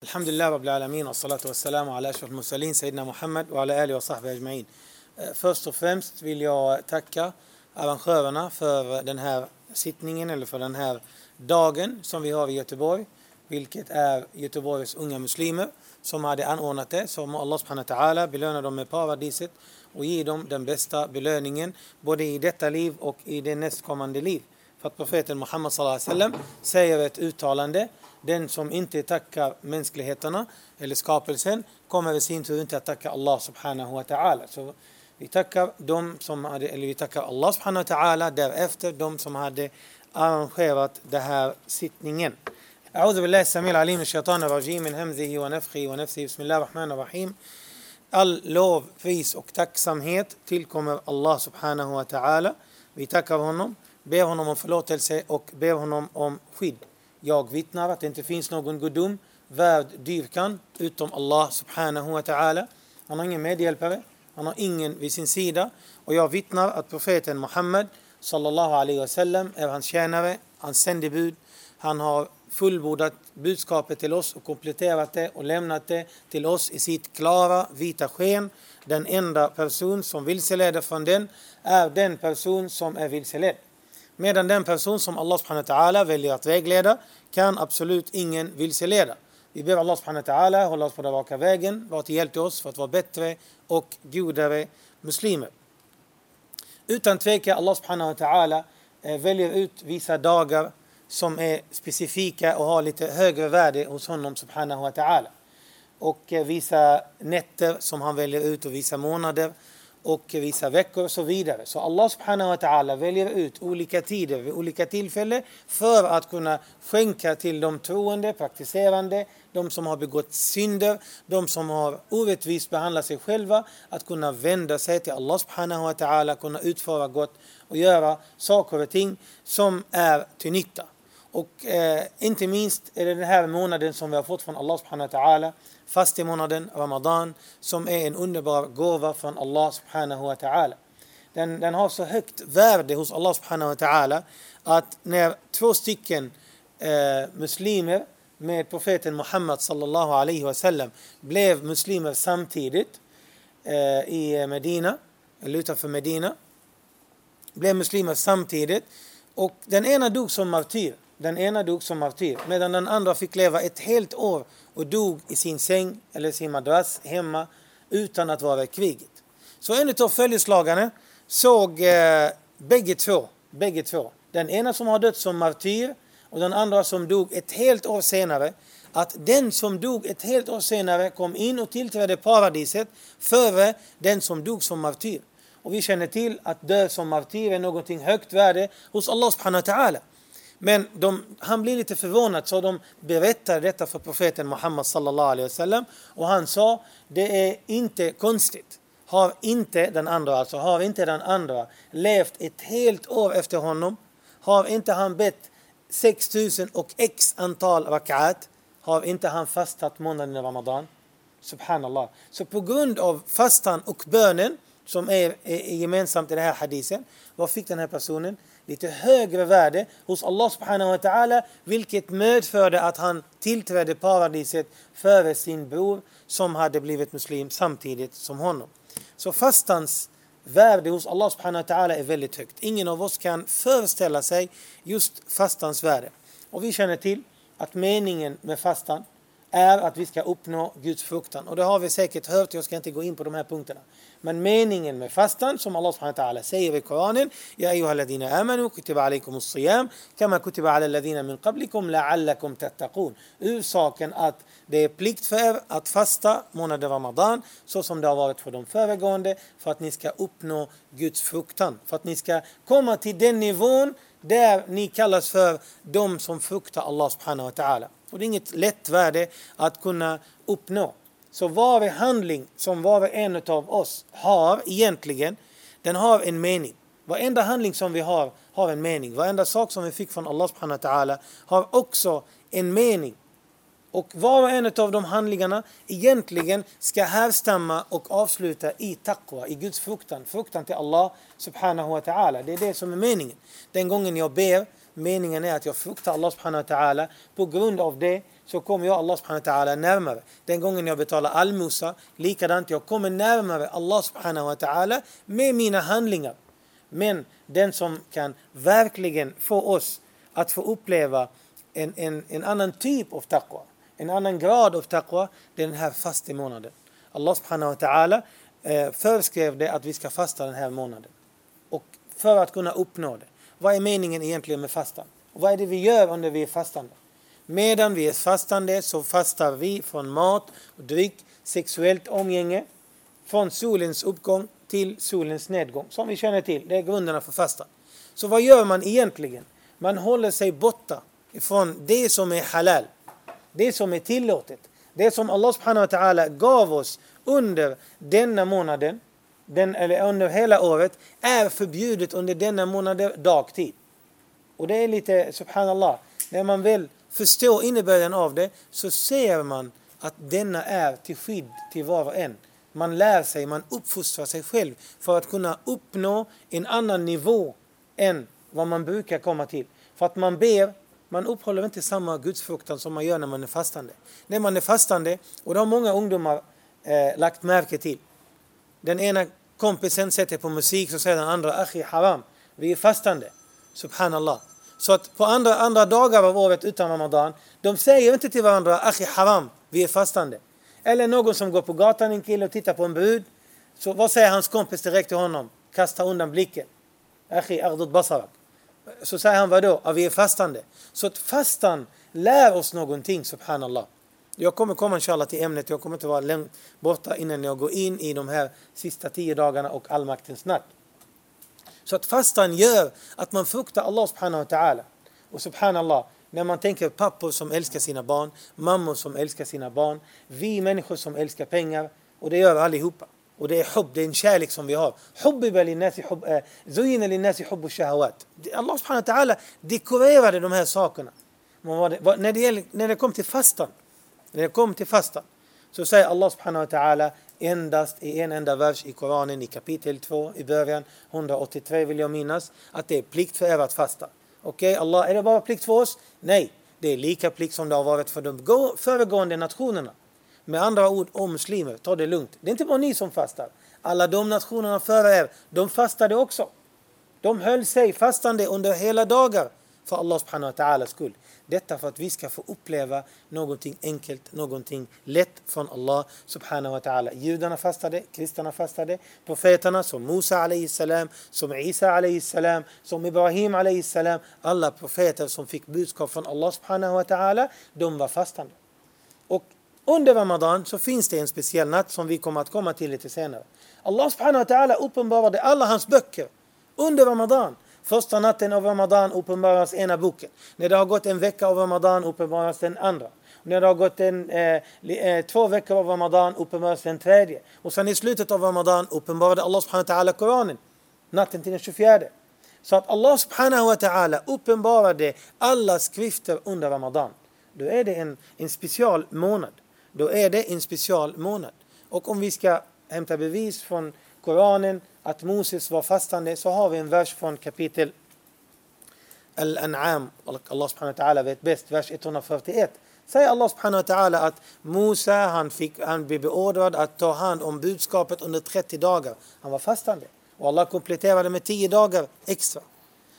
الحمد لله رب العالمين والصلاة والسلام على أشرف المرسلين سيدنا Muhammad och alla alihi och sahbihi ajma'in. Eh, Först och främst vill jag tacka arrangörerna för den här sittningen eller för den här dagen som vi har i Göteborg, vilket är Göteborgs unga muslimer som hade anordnat det. Så må Allah subhanahu wa ta'ala belöna dem med paradiset och ge dem den bästa belöningen både i detta liv och i det nästkommande liv. För att profeten Muhammad sallallahu alaihi wasallam säger ett uttalande den som inte tackar mänskligheterna eller skapelsen kommer i sin tur inte att tacka Allah subhanahu wa ta'ala. Så vi tackar dem som hade, eller vi tackar Allah subhanahu wa ta'ala därefter de som hade arrangerat den här sittningen. أعوذ بالله السميع العليم من الشيطان الرجيم من همزه ونفخه ونفسه بسم الله الرحمن الرحيم All lov, pris och tacksamhet tillkommer Allah subhanahu wa ta'ala. Vi tackar honom, ber honom om förlåtelse och ber honom om skydd. Jag vittnar att det inte finns någon gudom värd dyrkan utom Allah subhanahu wa ta'ala. Han har ingen medhjälpare, han har ingen vid sin sida och jag vittnar att profeten Muhammed sallallahu alaihi wasallam är hans tjänare, hans sändebud. Han har fullbordat budskapet till oss och kompletterat det och lämnat det till oss i sitt klara vita sken. Den enda person som vilseleder från den är den person som är vilseledd. Medan den person som Allah subhanahu wa ta'ala väljer att vägleda kan absolut ingen vilseleda. Vi ber Allah subhanahu wa ta'ala hålla oss på den raka vägen, vara till hjälp till oss för att vara bättre och godare muslimer. Utan tvekan Allah subhanahu wa ta'ala eh, väljer ut vissa dagar som är specifika och har lite högre värde hos honom subhanahu wa ta'ala. Och eh, vissa nätter som han väljer ut och vissa månader och vissa veckor och så vidare. Så Allah subhanahu wa ta'ala väljer ut olika tider vid olika tillfällen för att kunna skänka till de troende, praktiserande, de som har begått synder, de som har orättvist behandlat sig själva, att kunna vända sig till Allah subhanahu wa ta'ala, kunna utföra gott och göra saker och ting som är till nytta. Och eh, inte minst är det den här månaden som vi har fått från Allah subhanahu wa ta'ala, fastemånaden Ramadan, som är en underbar gåva från Allah subhanahu wa ta'ala. Den, den har så högt värde hos Allah subhanahu wa ta'ala att när två stycken eh, muslimer med profeten Muhammad sallallahu alaihi wasallam blev muslimer samtidigt eh, i Medina, eller utanför Medina, blev muslimer samtidigt och den ena dog som martyr den ena dog som martyr medan den andra fick leva ett helt år och dog i sin säng eller sin madrass hemma utan att vara i kriget. Så en av följeslagarna såg eh, bägge två, bägge två, den ena som har dött som martyr och den andra som dog ett helt år senare, att den som dog ett helt år senare kom in och tillträdde paradiset före den som dog som martyr. Och vi känner till att dö som martyr är någonting högt värde hos Allah subhanahu wa ta'ala. Men de, han blev lite förvånad så de berättade detta för profeten Muhammad sallallahu alaihi wasallam och han sa det är inte konstigt. Har inte den andra, alltså har inte den andra levt ett helt år efter honom, har inte han bett 6000 och x antal rakat, har inte han fastat månaden i Ramadan. Subhanallah. Så på grund av fastan och bönen som är, är gemensamt i den här hadisen, vad fick den här personen? Lite högre värde hos Allah subhanahu wa ta'ala vilket medförde att han tillträdde paradiset före sin bror som hade blivit muslim samtidigt som honom. Så fastans värde hos Allah subhanahu wa ta'ala är väldigt högt. Ingen av oss kan föreställa sig just fastans värde. Och vi känner till att meningen med fastan är att vi ska uppnå Guds fruktan. Och det har vi säkert hört, jag ska inte gå in på de här punkterna. Men meningen med fastan, som Allah subhanahu wa ta'ala säger i Koranen, Ja ayuha alladhina amanu, kutiba alaikum as-siyam, kama kutiba ala alladhina min qablikum, la'allakum tattaqun. Ursaken att det är plikt för er att fasta månaden Ramadan, så som det har varit för de föregående, för att ni ska uppnå Guds fruktan. För att ni ska komma till den nivån där ni kallas för de som fruktar Allah subhanahu wa ta'ala. Och det är inget lätt värde att kunna uppnå. Så varje handling som var och en av oss har egentligen, den har en mening. Varenda handling som vi har, har en mening. Varenda sak som vi fick från Allah subhanahu wa ta'ala har också en mening. Och var och en av de handlingarna egentligen ska härstamma och avsluta i taqwa, i Guds fruktan. Fruktan till Allah subhanahu wa ta'ala. Det är det som är meningen. Den gången jag ber, meningen är att jag fruktar Allah subhanahu wa ta'ala. På grund av det så kommer jag Allah subhanahu wa ta'ala närmare. Den gången jag betalar allmosa, likadant, jag kommer närmare Allah subhanahu wa ta'ala med mina handlingar. Men den som kan verkligen få oss att få uppleva en, en, en annan typ av taqwa, en annan grad av taqwa, det är den här fastemånaden. Allah subhanahu wa ta'ala eh, föreskrev det att vi ska fasta den här månaden. Och för att kunna uppnå det, vad är meningen egentligen med fastan? Och vad är det vi gör under vi är fastande? Medan vi är fastande så fastar vi från mat och dryck, sexuellt umgänge, från solens uppgång till solens nedgång, som vi känner till. Det är grunderna för fastan. Så vad gör man egentligen? Man håller sig borta ifrån det som är halal, det som är tillåtet, det som Allah subhanahu wa ta'ala gav oss under denna månaden, den, eller under hela året, är förbjudet under denna månad dagtid. Och det är lite, subhanallah, när man väl förstår innebörden av det så ser man att denna är till skydd till var och en. Man lär sig, man uppfostrar sig själv för att kunna uppnå en annan nivå än vad man brukar komma till. För att man ber, man uppehåller inte samma gudsfruktan som man gör när man är fastande. När man är fastande, och det har många ungdomar eh, lagt märke till. Den ena kompisen sätter på musik så säger den andra Achi haram, vi är fastande. Subhanallah. Så att på andra, andra dagar av året utan Ramadan, de säger inte till varandra Achi haram, vi är fastande. Eller någon som går på gatan, en kille och tittar på en brud. Så vad säger hans kompis direkt till honom? Kasta undan blicken. Achi aghdud basarak. Så säger han vadå? Ja vi är fastande. Så att fastan lär oss någonting, subhanallah. Jag kommer komma inshallah till ämnet, jag kommer inte vara långt borta innan jag går in i de här sista tio dagarna och allmaktens natt. Så att fastan gör att man fruktar Allah subhanahu wa ta'ala. Och subhanallah, när man tänker pappor som älskar sina barn, mammor som älskar sina barn, vi människor som älskar pengar, och det gör allihopa. Och det är hubb, det är en kärlek som vi har. Hubbiba linnasi hubb, eh, zuyina linnasi hubbu shahawat. Allah subhanahu wa ta'ala dekorerade de här sakerna. När det, gäller, när det kom till fastan, när det kom till fastan, så säger Allah subhanahu wa ta'ala endast i en enda vers i Koranen i kapitel 2 i början, 183 vill jag minnas, att det är plikt för er att fasta. Okej, okay, Allah, är det bara plikt för oss? Nej, det är lika plikt som det har varit för de föregående nationerna. Med andra ord, om muslimer, ta det lugnt. Det är inte bara ni som fastar. Alla de nationerna före er, de fastade också. De höll sig fastande under hela dagar för Allah subhanahu wa ta'alas skull. Detta för att vi ska få uppleva någonting enkelt, någonting lätt från Allah subhanahu wa ta'ala. Judarna fastade, kristna fastade, profeterna som Musa alayhi salam, som Isa alayhi salam, som Ibrahim alayhi salam. Alla profeter som fick budskap från Allah subhanahu wa ta'ala, de var fastande. Och under Ramadan så finns det en speciell natt som vi kommer att komma till lite senare. Allah subhanahu wa ta'ala uppenbarade alla hans böcker under Ramadan. Första natten av Ramadan uppenbaras ena boken. När det har gått en vecka av Ramadan uppenbaras den andra. När det har gått en, eh, eh två veckor av Ramadan uppenbaras den tredje. Och sen i slutet av Ramadan uppenbarade Allah subhanahu wa ta'ala Koranen. Natten till den 24. Så att Allah subhanahu wa ta'ala uppenbarade alla skrifter under Ramadan. Då är det en, en special månad. Då är det en special månad. Och om vi ska hämta bevis från Koranen att Moses var fastande så har vi en vers från kapitel Al-An'am, Allah subhanahu wa ta'ala vet bäst, vers 141. Säger Allah subhanahu wa ta'ala att Musa han, fick, han blev beordrad att ta hand om budskapet under 30 dagar. Han var fastande. Och Allah kompletterade med 10 dagar extra.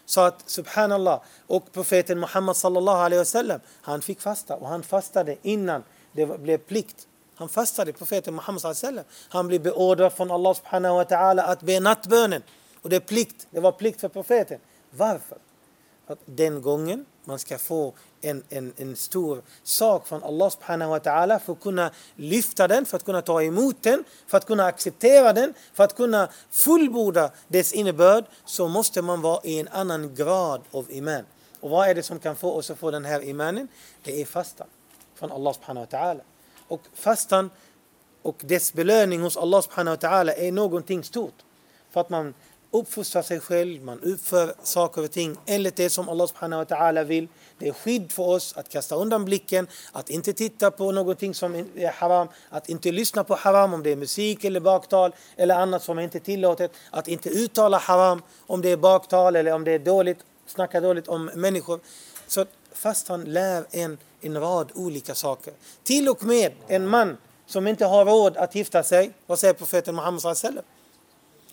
Så att subhanallah, och profeten Muhammad sallallahu alaihi wasallam, han fick fasta och han fastade innan det blev plikt han fastade, profeten Muhammed sallam. Han blev beordrad från Allah subhanahu wa ta'ala att be nattbönen. Och det är plikt, det var plikt för profeten. Varför? För att den gången man ska få en, en, en stor sak från Allah subhanahu wa ta'ala för att kunna lyfta den, för att kunna ta emot den, för att kunna acceptera den, för att kunna fullborda dess innebörd så måste man vara i en annan grad av iman. Och vad är det som kan få oss att få den här imanen? Det är fastan från Allah subhanahu wa ta'ala. Och fastan och dess belöning hos Allah subhanahu wa ta'ala är någonting stort. För att man uppfostrar sig själv, man utför saker och ting enligt det som Allah subhanahu wa ta'ala vill. Det är skydd för oss att kasta undan blicken, att inte titta på någonting som är haram, att inte lyssna på haram om det är musik eller baktal eller annat som är inte tillåtet, att inte uttala haram om det är baktal eller om det är dåligt, snacka dåligt om människor. Så fastan lär en en rad olika saker. Till och med en man som inte har råd att gifta sig. Vad säger profeten Muhammed sallallahu alaihi wasallam?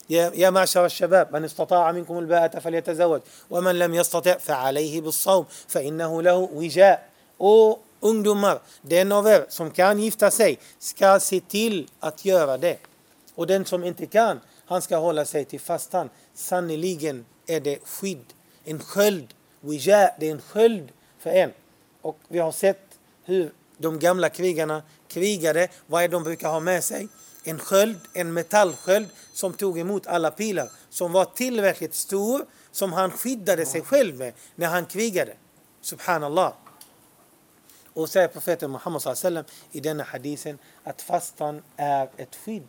يا معشر الشباب من استطاع منكم الباءة فليتزوج ومن لم يستطع فعليه بالصوم فإنه له وجاء och ungdomar, den av er som kan gifta sig ska se till att göra det. Och den som inte kan, han ska hålla sig till fastan. Sannerligen är det skydd, en sköld. Wija, det är en sköld för en. Och vi har sett hur de gamla krigarna krigade. Vad är det de brukar ha med sig? En sköld, en metallsköld som tog emot alla pilar. Som var tillräckligt stor som han skyddade sig själv med när han krigade. Subhanallah. Och säger profeten Muhammed sallam i denna hadisen att fastan är ett skydd.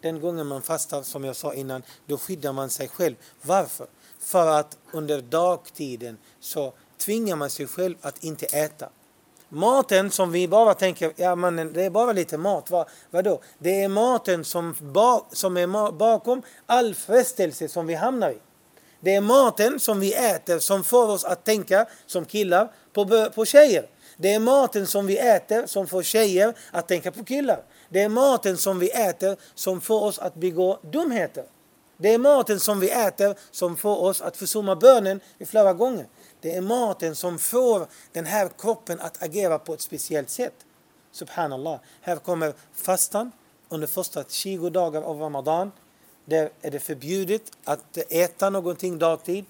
Den gången man fastar, som jag sa innan, då skyddar man sig själv. Varför? För att under dagtiden så tvingar man sig själv att inte äta. Maten som vi bara tänker, ja men det är bara lite mat, vad, vadå? Det är maten som, ba, som är bakom all frestelse som vi hamnar i. Det är maten som vi äter som får oss att tänka som killar på, på tjejer. Det är maten som vi äter som får tjejer att tänka på killar. Det är maten som vi äter som får oss att begå dumheter. Det är maten som vi äter som får oss att försumma bönen flera gånger. Det är maten som får den här kroppen att agera på ett speciellt sätt. Subhanallah. Här kommer fastan under första 20 dagar av Ramadan. Där är det förbjudet att äta någonting dagtid.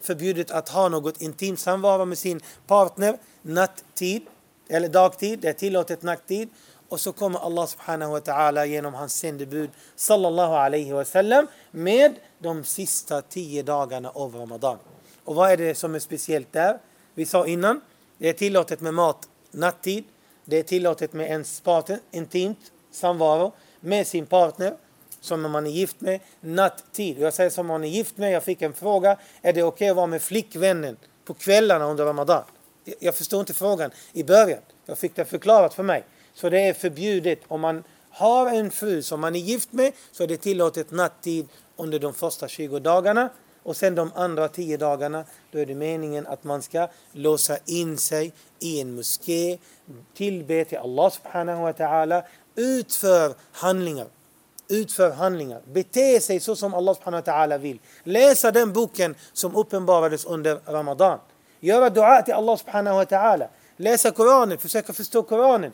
Förbjudet att ha något intimt samvaro med sin partner nattid eller dagtid. Det är tillåtet nattid. Och så kommer Allah subhanahu wa ta'ala genom hans sändebud sallallahu alaihi wasallam med de sista tio dagarna av Ramadan. Och vad är det som är speciellt där? Vi sa innan, det är tillåtet med mat nattid. Det är tillåtet med ens partner, intimt samvaro med sin partner som man är gift med nattid. Jag säger som man är gift med, jag fick en fråga. Är det okej okay att vara med flickvännen på kvällarna under Ramadan? Jag förstod inte frågan i början. Jag fick det förklarat för mig. Så det är förbjudet om man har en fru som man är gift med så är det tillåtet nattid under de första 20 dagarna. Och sen de andra 10 dagarna, då är det meningen att man ska låsa in sig i en moské, tillbe till Allah subhanahu wa ta'ala, utför handlingar. Utför handlingar. Bete sig så som Allah subhanahu wa ta'ala vill. Läsa den boken som uppenbarades under Ramadan. Göra dua till Allah subhanahu wa ta'ala. Läsa Koranen, försöka förstå Koranen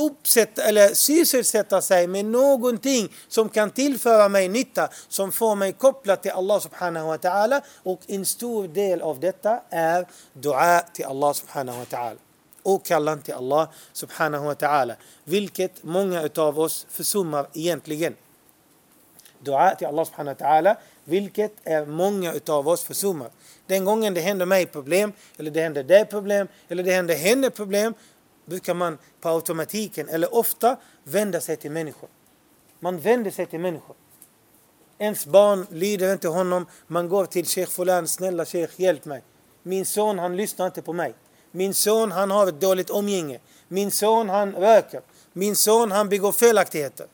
uppsätta, eller sysselsätta sig med någonting som kan tillföra mig nytta, som får mig kopplad till Allah subhanahu wa ta'ala. Och en stor del av detta är dua till Allah subhanahu wa ta'ala. Åkallan till Allah subhanahu wa ta'ala. Vilket många utav oss försummar egentligen. Dua till Allah subhanahu wa ta'ala. Vilket är många utav oss försummar. Den gången det händer mig problem, eller det händer dig problem, eller det händer henne problem, brukar man på automatiken, eller ofta, vända sig till människor. Man vänder sig till människor. Ens barn lyder inte honom. Man går till Sheikh Fulan, snälla Sheikh, hjälp mig. Min son, han lyssnar inte på mig. Min son, han har ett dåligt omgänge. Min son, han röker. Min son, han begår felaktigheter.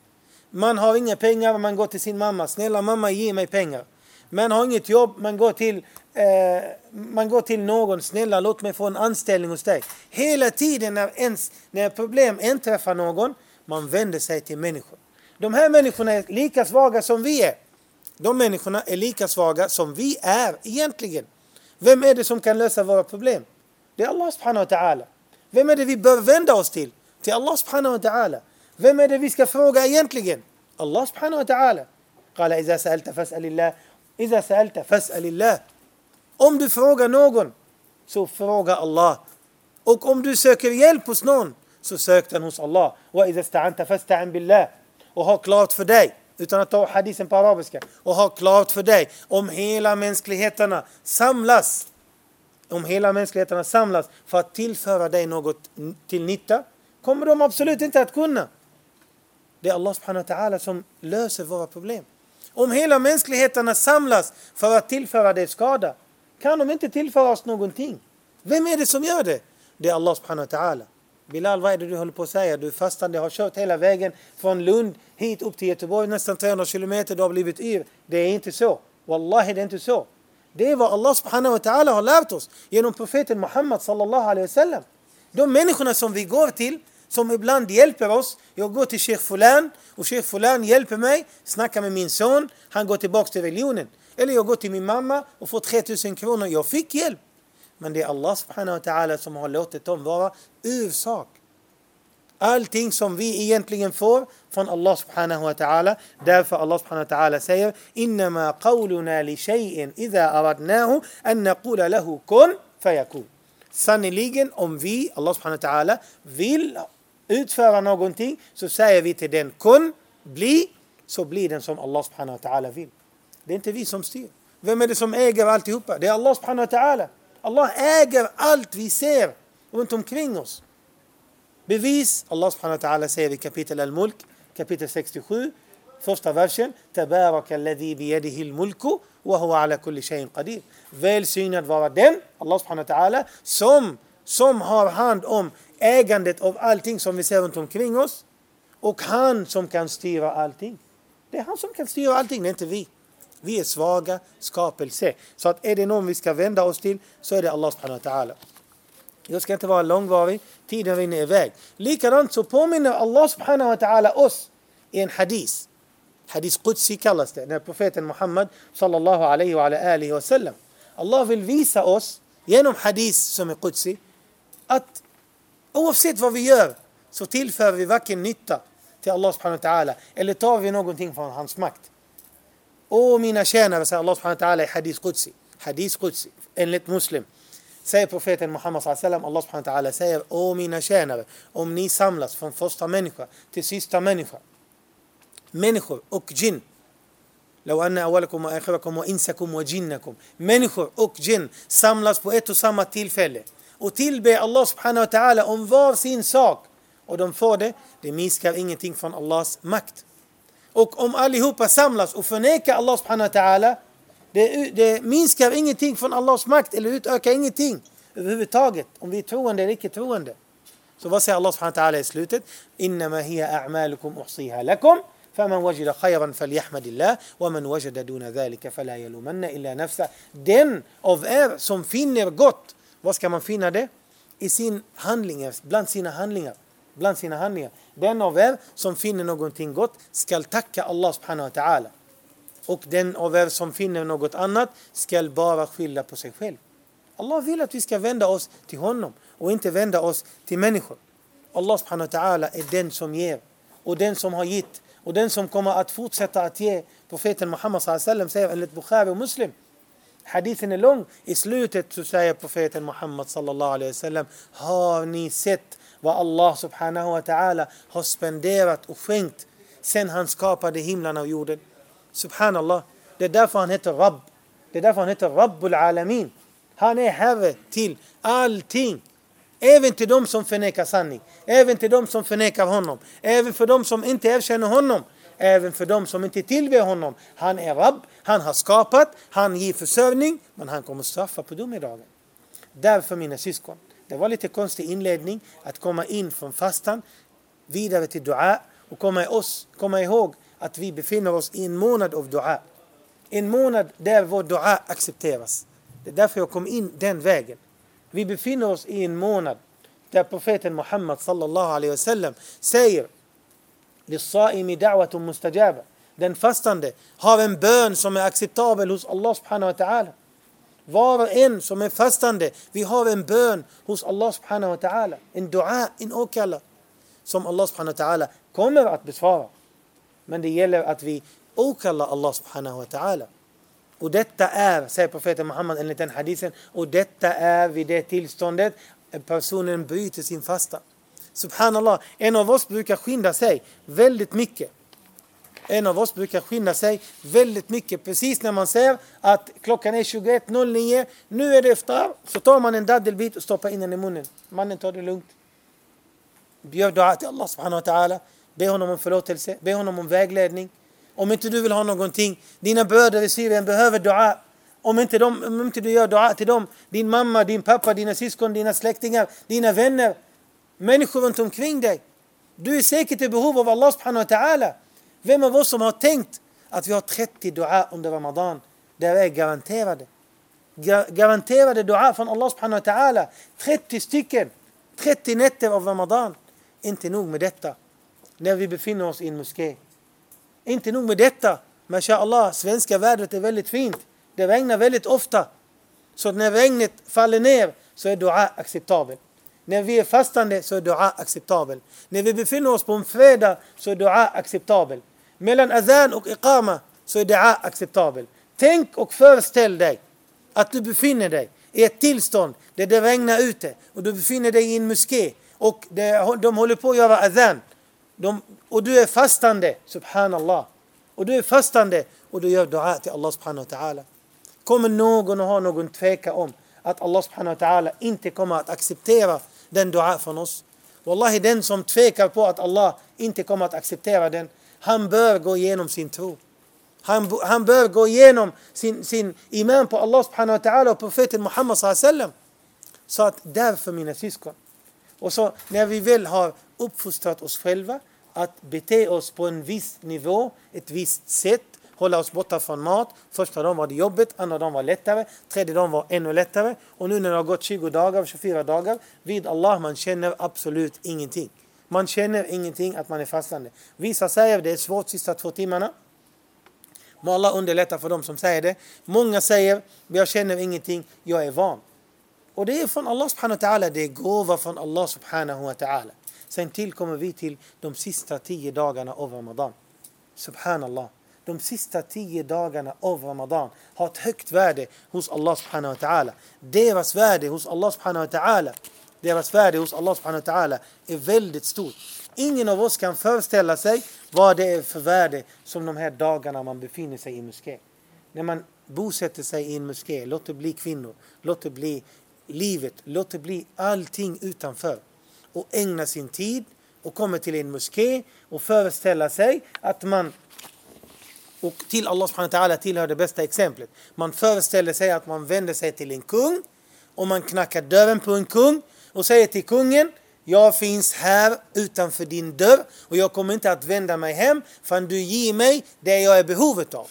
Man har inga pengar, man går till sin mamma. Snälla mamma, ge mig pengar. Man har inget jobb, man går till eh, man går till någon, snälla låt mig få en anställning hos dig. Hela tiden när, ens, när problem inträffar någon, man vänder sig till människor. De här människorna är lika svaga som vi är. De människorna är lika svaga som vi är egentligen. Vem är det som kan lösa våra problem? Det är Allah subhanahu wa ta'ala. Vem är det vi bör vända oss till? Till Allah subhanahu wa ta'ala. Vem är det vi ska fråga egentligen? Allah subhanahu wa ta'ala. قال إذا سألت فاسأل الله إذا سألت فاسأل الله om du frågar någon, så fråga Allah. Och om du söker hjälp hos någon, så sök den hos Allah. Och ha klart för dig, utan att ta hadisen på arabiska, och ha klart för dig om hela mänskligheterna samlas om hela mänskligheterna samlas för att tillföra dig något till nytta, kommer de absolut inte att kunna. Det är Allah subhanahu wa ta'ala som löser våra problem. Om hela mänskligheterna samlas för att tillföra dig skada, kan de inte tillföra oss någonting. Vem är det som gör det? Det är Allah subhanahu wa ta'ala. Bilal, vad är det du håller på att säga? Du fastande har kört hela vägen från Lund hit upp till Göteborg, nästan 300 kilometer, du har blivit yr. Det är inte så. Wallahi, det är inte så. Det är vad Allah subhanahu wa ta'ala har lärt oss genom profeten Muhammad sallallahu alaihi wasallam. De människorna som vi går till, som ibland hjälper oss. Jag går till Sheikh Fulan och Sheikh Fulan hjälper mig, snackar med min son, han går tillbaka till religionen. Eller jag går till min mamma och får 3000 kronor, jag fick hjälp. Men det är Allah subhanahu wa ta'ala som har låtit dem vara ursak. Allting som vi egentligen får från Allah subhanahu wa ta'ala. Därför Allah subhanahu wa ta'ala säger Innama qawluna li shay'in idha aradnahu an naqula lahu kun fayakun. Sannerligen om vi, Allah subhanahu wa ta'ala, vill utföra någonting så säger vi till den kun, bli, så blir den som Allah subhanahu wa ta'ala vill. Det är inte vi som styr. Vem är det som äger alltihopa? Det är Allah subhanahu wa ta'ala. Allah äger allt vi ser runt omkring oss. Bevis, Allah subhanahu wa ta'ala säger i kapitel Al-Mulk, kapitel 67, första versen. Tabaraka alladhi biyadihi al-mulku wa huwa ala kulli shay'in qadir. Välsignad vara den, Allah subhanahu wa ta'ala, som, som har hand om ägandet av allting som vi ser runt omkring oss. Och han som kan styra allting. Det är han som kan styra allting, det är inte vi. Vi är svaga skapelse. Så att är det någon vi ska vända oss till så är det Allah subhanahu wa ta'ala. Jag ska inte vara långvarig, tiden rinner iväg. Likadant så påminner Allah subhanahu wa ta'ala oss i en hadis. Hadis Qudsi kallas det, när profeten Muhammad sallallahu alaihi wa alihi wa sallam. Allah vill visa oss genom hadis som är Qudsi att oavsett vad vi gör så tillför vi varken nytta till Allah subhanahu wa ta'ala eller tar vi någonting från hans makt. Åh mina tjänare, säger Allah subhanahu wa ta'ala i hadis Qudsi. Hadis Qudsi, enligt Muslim. Säger profeten Muhammad sallam, Allah subhanahu wa ta'ala säger Åh mina tjänare, om ni samlas från första människa till sista människa. Människor och jinn. لو أن أولكم وآخركم وإنسكم وجنكم Människor och jinn samlas på ett och samma tillfälle och tillber Allah subhanahu wa ta'ala om var sin sak och de får det, det minskar ingenting från Allahs makt. Och om allihopa samlas och förnekar Allah subhanahu wa ta'ala, det, det minskar ingenting från Allahs makt eller utökar ingenting överhuvudtaget om vi är troende eller icke troende. Så vad säger Allah subhanahu wa ta'ala i slutet? Innama hiya a'malukum uhsiha lakum faman wajida khayran falyahmadillah wa wajada duna dhalika fala yalumanna illa nafsa. Den av er som finner gott, vad ska man finna det? I sin handling, bland sina handlingar. Bland sina handlingar. Den av er som finner någonting gott skall tacka Allah subhanahu wa ta'ala. Och den av er som finner något annat skall bara skylla på sig själv. Allah vill att vi ska vända oss till honom och inte vända oss till människor. Allah subhanahu wa ta'ala är den som ger och den som har gett och den som kommer att fortsätta att ge. Profeten Muhammad sallam säger enligt Bukhari och Muslim. Hadithen är lång. I slutet så säger profeten Muhammad sallallahu alaihi wasallam Har ni sett vad Allah subhanahu wa ta'ala har spenderat och skänkt sen han skapade himlarna och jorden? Subhanallah. Det är därför han heter Rabb. Det är därför han heter Rabbul Alamin. Han är herre till allting. Även till de som förnekar sanning. Även till de som förnekar honom. Även för de som inte erkänner honom. Även för de som inte tillber honom. Han är Rabb, han har skapat, han ger försörjning, men han kommer straffa på domedagen. Därför mina syskon, det var lite konstig inledning att komma in från fastan vidare till dua och komma, oss, komma ihåg att vi befinner oss i en månad av dua. En månad där vår dua accepteras. Det är därför jag kom in den vägen. Vi befinner oss i en månad där profeten Muhammad sallallahu alaihi wasallam säger للصائم دعوة mustajaba. Den fastande har en bön som är acceptabel hos Allah subhanahu wa ta'ala. Var och en som är fastande, vi har en bön hos Allah subhanahu wa ta'ala. En dua, en åkalla som Allah subhanahu wa ta'ala kommer att besvara. Men det gäller att vi åkallar Allah subhanahu wa ta'ala. Och detta är, säger profeten Muhammed enligt den hadisen, och detta är vid det tillståndet personen bryter sin fasta. Subhanallah, en av oss brukar skynda sig väldigt mycket. En av oss brukar skynda sig väldigt mycket. Precis när man ser att klockan är 21.09, nu är det efter, så tar man en daddelbit och stoppar in den i munnen. Mannen tar det lugnt. Gör dua till Allah subhanahu wa ta'ala. Be honom om förlåtelse, be honom om vägledning. Om inte du vill ha någonting, dina bröder i Syrien behöver dua. Om inte, de, om inte du gör dua till dem, din mamma, din pappa, dina syskon, dina släktingar, dina vänner, människor runt omkring dig. Du är säkert i behov av Allah subhanahu wa ta'ala. Vem av oss som har tänkt att vi har 30 dua under Ramadan, där är garanterade. Garanterade dua från Allah subhanahu wa ta'ala. 30 stycken. 30 nätter av Ramadan. Inte nog med detta. När vi befinner oss i en moské. Inte nog med detta. Mashallah, svenska vädret är väldigt fint. Det regnar väldigt ofta. Så när regnet faller ner så är dua acceptabel. När vi är fastande så är dua acceptabel. När vi befinner oss på en fredag så är dua acceptabel. Mellan azan och iqama så är dua acceptabel. Tänk och föreställ dig att du befinner dig i ett tillstånd där det regnar ute och du befinner dig i en moské och det, de håller på att göra azan. De, och du är fastande, subhanallah. Och du är fastande och du gör dua till Allah subhanahu wa ta'ala. Kommer någon att ha någon tvekan om att Allah subhanahu wa ta'ala inte kommer att acceptera den dua från oss? Wallahi den som tvekar på att Allah inte kommer att acceptera den, han bör gå igenom sin tro. Han, han bör gå igenom sin, sin iman på Allah subhanahu wa ta'ala och profeten Muhammad sallam. Så att därför mina syskon. Och så när vi väl har uppfostrat oss själva att bete oss på en viss nivå, ett visst sätt, hålla oss borta från mat. Första dagen var det jobbigt, andra dagen var lättare, tredje dagen var ännu lättare. Och nu när det har gått 20 dagar, 24 dagar, vid Allah man känner absolut ingenting. Man känner ingenting att man är fastande. Vissa säger att det är svårt de sista två timmarna. Må Allah underlätta för dem som säger det. Många säger, jag känner ingenting, jag är van. Och det är från Allah subhanahu wa ta'ala, det är gåva från Allah subhanahu wa ta'ala. Sen tillkommer vi till de sista tio dagarna av Ramadan. Subhanallah. De sista tio dagarna av Ramadan har ett högt värde hos Allah subhanahu wa ta'ala. Deras värde hos Allah subhanahu wa ta'ala deras värde hos Allah subhanahu wa ta'ala är väldigt stort. Ingen av oss kan föreställa sig vad det är för värde som de här dagarna man befinner sig i moské. När man bosätter sig i en moské, låt det bli kvinnor, låt det bli livet, låt det bli allting utanför. Och ägna sin tid och kommer till en moské och föreställa sig att man och till Allah subhanahu wa ta'ala tillhör det bästa exemplet. Man föreställer sig att man vänder sig till en kung och man knackar dörren på en kung och säger till kungen jag finns här utanför din dörr och jag kommer inte att vända mig hem förrän du ger mig det jag är behovet av.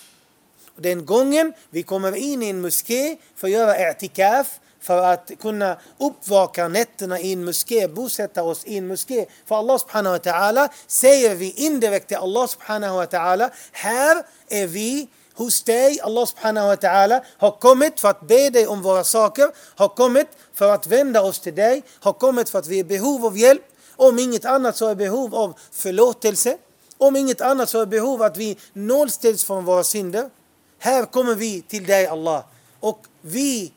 Den gången vi kommer in i en moské för att göra i'tikaf för att kunna uppvaka nätterna i en moské, bosätta oss i en moské. För Allah subhanahu wa ta'ala säger vi indirekt till Allah subhanahu wa ta'ala, här är vi hos dig, Allah subhanahu wa ta'ala, har kommit för att be dig om våra saker, har kommit för att vända oss till dig, har kommit för att vi är i behov av hjälp. Om inget annat så är behov av förlåtelse. Om inget annat så är behov att vi nollställs från våra synder. Här kommer vi till dig Allah. Och vi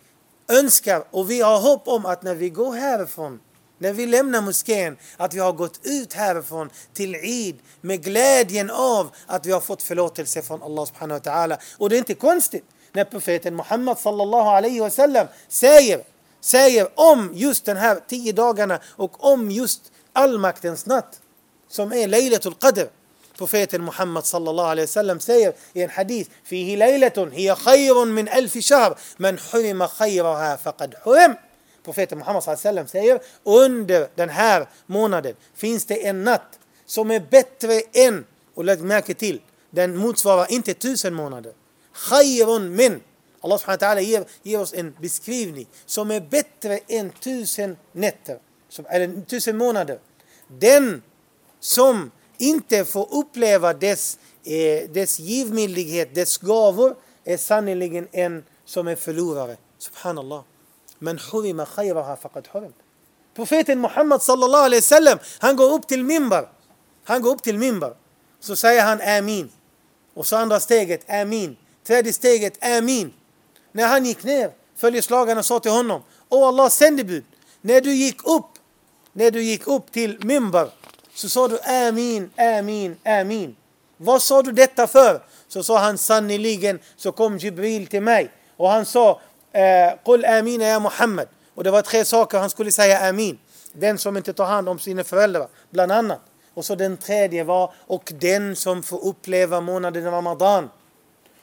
önskar och vi har hopp om att när vi går härifrån, när vi lämnar moskén, att vi har gått ut härifrån till Eid med glädjen av att vi har fått förlåtelse från Allah subhanahu wa ta'ala. Och det är inte konstigt när profeten Muhammad sallallahu alaihi wasallam säger, säger om just den här tio dagarna och om just allmaktens natt som är Laylatul Qadr. Profeten Muhammad sallallahu alaihi wasallam säger i en hadith Fihi laylatun hiya khayrun min alfi shahr man hurima khayraha faqad hurim. Profeten Muhammad sallallahu säger under den här månaden finns det en natt som är bättre än, och lägg märke till, den motsvarar inte tusen månader. Khayrun min. Allah subhanahu wa ta'ala ger, ger oss en beskrivning som är bättre än tusen nätter, som, eller tusen månader. Den som inte får uppleva dess, eh, dess givmildhet, dess gåvor, är sannerligen en som är förlorare. Subhanallah. Men hurima khayraha faqad hurim. Profeten Muhammad sallallahu alaihi wasallam, han går upp till mimbar. Han går upp till mimbar. Så säger han amin. Och så andra steget amin. Tredje steget amin. När han gick ner, följeslagarna sa till honom, 'O Allahs sändebud, när du gick upp, när du gick upp till mimbar, så sa du amin, amin, amin. Vad sa du detta för? Så sa han sannerligen, så kom Jibril till mig och han sa Eh, Qul amin ya Muhammad. Och det var tre saker han skulle säga amin. Den som inte tar hand om sina föräldrar, bland annat. Och så den tredje var, och den som får uppleva månaden Ramadan.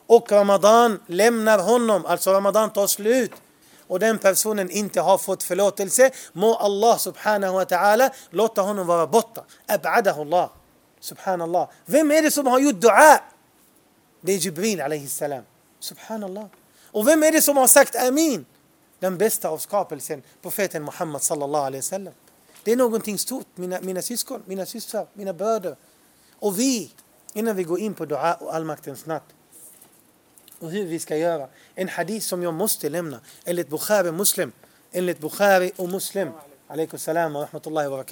Och Ramadan lämnar honom, alltså Ramadan tar slut. Och den personen inte har fått förlåtelse. Må Allah subhanahu wa ta'ala låta honom vara borta. Ab'adahu Allah. Subhanallah. Vem är det som har gjort dua? Det är Jibril alaihi salam. Subhanallah. Och vem är det som har sagt amin? Den bästa av skapelsen, profeten Muhammad sallallahu alaihi wasallam. Det är någonting stort, mina, mina syskon, mina systrar, mina bröder. Och vi, innan vi går in på dua och allmaktens natt, och hur vi ska göra. En hadith som jag måste lämna, enligt Bukhari Muslim, enligt Bukhari och Muslim, alaikum salam wa rahmatullahi wa.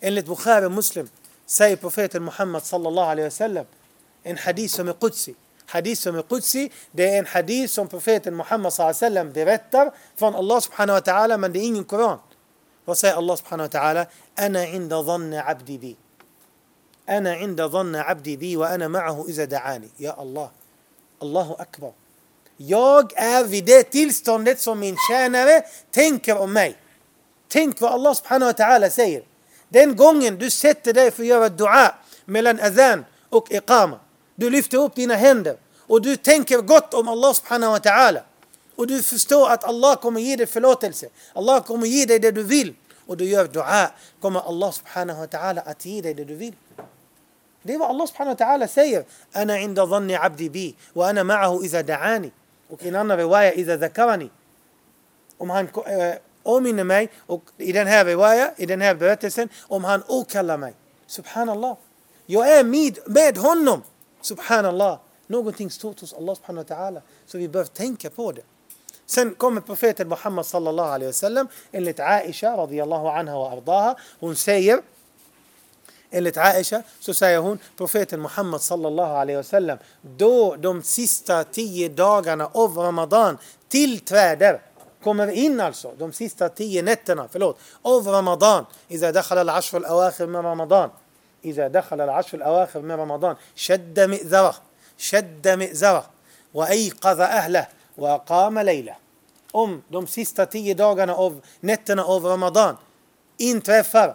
Enligt Bukhari Muslim säger profeten Muhammad sallallahu alaihi wasallam en hadith som är qudsi hadith som är Qudsi, det är en hadith som profeten Muhammed sallam berättar från Allah subhanahu wa ta'ala, men det är ingen Koran. Vad säger Allah subhanahu wa ta'ala? Ana inda dhanna abdi bi. Ana inda dhanna abdi bi wa ana ma'ahu iza da'ani. Ja Allah, Allahu akbar. Jag är vid det tillståndet som min tjänare tänker om mig. Tänk vad Allah subhanahu wa ta'ala säger. Den gången du sätter dig för att göra dua mellan Azan och iqama. Du lyfter upp dina händer och du tänker gott om Allah subhanahu wa ta'ala. Och du förstår att Allah kommer ge dig förlåtelse. Allah kommer ge dig det du vill. Och du gör dua kommer Allah subhanahu wa ta'ala att ge dig det du vill. Det är vad Allah subhanahu wa ta'ala säger. Ana inda dhanni abdi bi wa ana ma'ahu iza da'ani. Och i en annan riwaya iza zakarani. Om han äh, åminner mig och i den här riwaya, i den här berättelsen, om han åkallar mig. Subhanallah. Jag är med, med honom. Subhanallah. Någonting stort hos Allah subhanahu wa ta'ala. Så vi bör tänka på det. Sen kommer profeten Muhammad sallallahu alaihi wasallam enligt Aisha radiyallahu anha wa ardaha. Hon säger Enligt Aisha så säger hon profeten Muhammad sallallahu alaihi wasallam då de sista tio dagarna av Ramadan tillträder kommer in alltså de sista tio nätterna förlåt av Ramadan إذا دخل العشر الأواخر من رمضان إذا دخل العشر الأواخر من رمضان شد مئزرة شد مئزرة وأيقظ أهله وأقام ليلة. أم دوم سيستا تي دوغانا أوف نتنا أوف رمضان. إن ترفر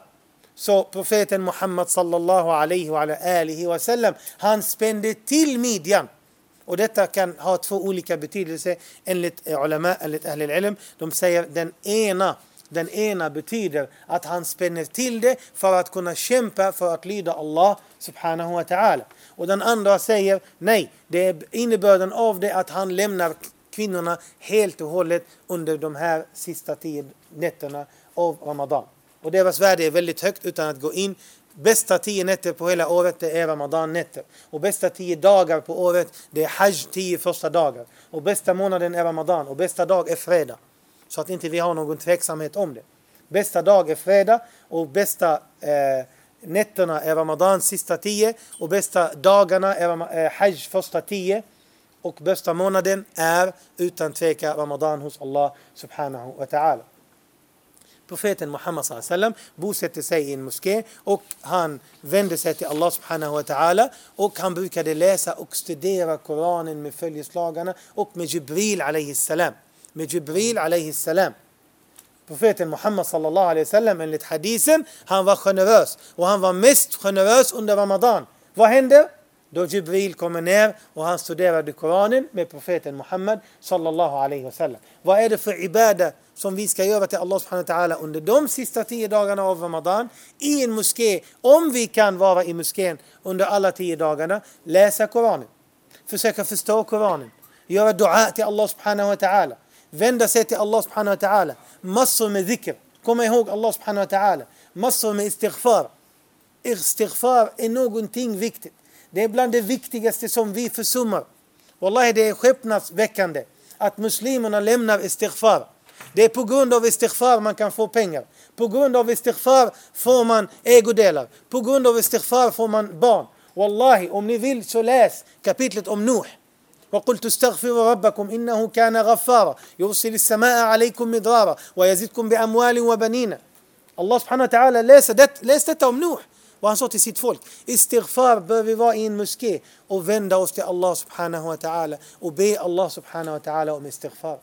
سو بروفيتن محمد صلى الله عليه وعلى آله وسلم هان سبند تيل ميديان. ودتا كان هاتفو أوليكا بتيل لسي علماء لت أهل العلم دوم سير دن إينا. Den ena betyder att han spänner till det för att kunna kämpa för att lyda Allah subhanahu wa ta'ala. Och den andra säger nej, det är innebörden av det att han lämnar kvinnorna helt och hållet under de här sista tio nätterna av Ramadan. Och deras värde är väldigt högt utan att gå in. Bästa tio nätter på hela året det är Ramadan-nätter. Och bästa tio dagar på året det är Hajj tio första dagar. Och bästa månaden är Ramadan och bästa dag är fredag. Så att inte vi har någon tveksamhet om det. Bästa dag är fredag och bästa eh, nätterna är Ramadan sista tio och bästa dagarna är eh, Hajj första tio. Och bästa månaden är utan tvekan Ramadan hos Allah subhanahu wa ta'ala. Profeten Muhammad sallam bosätter sig i en moské och han vände sig till Allah subhanahu wa ta'ala och han brukade läsa och studera Koranen med följeslagarna och med Jibril alayhi salam. Med Jibril alayhi salam. Profeten Muhammad sallallahu alaihi wasallam enligt hadisen, han var generös och han var mest generös under Ramadan. Vad händer? Då Jibril kommer ner och han studerade Koranen med profeten Muhammad sallallahu alaihi wasallam. Vad är det för ibada som vi ska göra till Allah subhanahu wa ta'ala under de sista tio dagarna av Ramadan i en moské, om vi kan vara i moskén under alla tio dagarna, läsa Koranen, försöka förstå Koranen, göra dua till Allah subhanahu wa ta'ala, vända sig till Allah subhanahu wa ta'ala, massor med zikr. Kom ihåg Allah subhanahu wa ta'ala, massor med istighfar. Istighfar är någonting viktigt. Det är bland det viktigaste som vi försummar. Wallahi, det är skepnadsväckande att muslimerna lämnar istighfar. Det är på grund av istighfar man kan få pengar. På grund av istighfar får man ägodelar. På grund av istighfar får man barn. Wallahi, om ni vill så läs kapitlet om Nuh. وقلت استغفروا ربكم إنه كان غفارا. يرسل السماء عليكم مدرارا ويزيدكم بأموال وبنين. الله سبحانه وتعالى ليس دت ليس نوح. وان صوتي سيت فولك. استغفار برضائين مسكي وفندا وست الله سبحانه وتعالى. وبي الله سبحانه وتعالى ام استغفار.